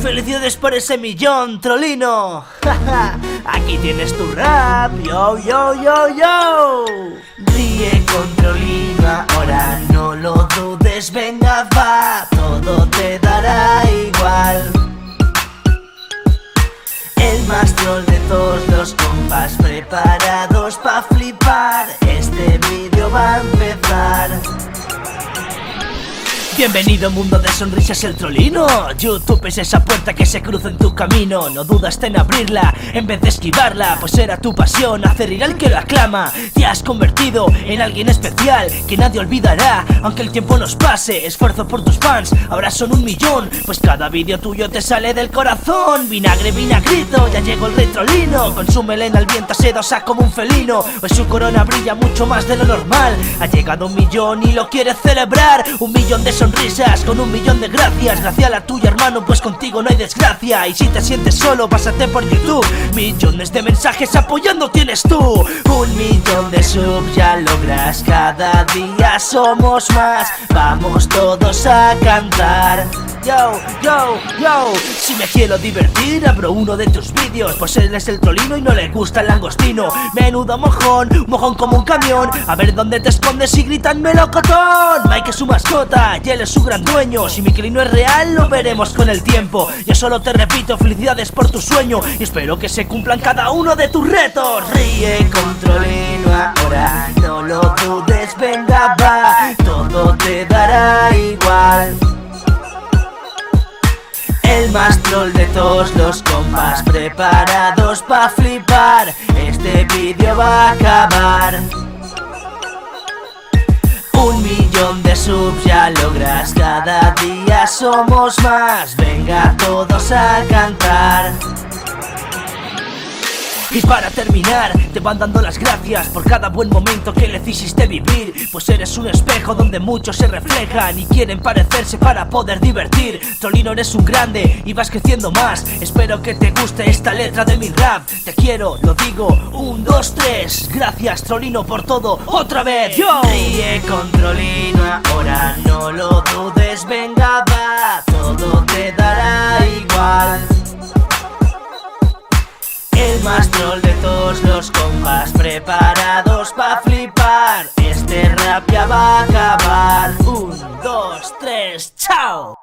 Felicidades por ese millón, trolino. Aquí tienes tu rap, yo, yo, yo, yo. Ríe con trolino, ahora no lo dudes, venga, va, todo te dará igual. El más troll de todos los compas preparados pa' Bienvenido mundo de sonrisas el trolino. YouTube es esa puerta que se cruza en tu camino. No dudaste en abrirla en vez de esquivarla. Pues era tu pasión hacer ir al que lo aclama. Te has convertido en alguien especial que nadie olvidará. Aunque el tiempo nos pase, esfuerzo por tus fans Ahora son un millón, pues cada vídeo tuyo te sale del corazón. Vinagre, vinagrito, ya llegó el rey trolino Con melena al viento sedosa como un felino. Pues su corona brilla mucho más de lo normal. Ha llegado un millón y lo quiere celebrar. Un millón de sonrisas risas con un millón de gracias. Gracias a la tuya hermano pues contigo no hay desgracia. Y si te sientes solo pásate por YouTube. Millones de mensajes apoyando tienes tú. Un millón de subs ya logras Cada día. Somos más Vamos todos a cantar. Yo, yo, yo. Si me quiero divertir abro uno de tus vídeos. Pues él es el trolino y no le gusta el langostino. Menudo mojón, mojón como un camión. A ver dónde te escondes y gritan melocotón Mike es su mascota y él es su gran dueño. Si mi clino es real lo veremos con el tiempo. Yo solo te repito felicidades por tu sueño. Y espero que se cumplan cada uno de tus retos. Ríe con trolino ahora No lo dudes, venga va. Todo te dará igual. El más troll de todos los compas Preparados pa' flipar. Este vídeo va a acabar millón de subs ya logras. Cada día somos más. Venga todos a cantar y para terminar, te van dando las gracias por cada buen momento que les hiciste vivir. Pues eres un espejo donde muchos se reflejan y quieren parecerse para poder divertir. Trolino eres un grande y vas creciendo más. Espero que te guste esta letra de mi rap. Te quiero, lo digo, un, dos, tres. Gracias Trolino por todo, otra vez. Yo. Ríe con Trolino, ahora más troll de todos los compas Preparados pa' flipar. Este rap ya va a acabar. Un, dos, tres, chao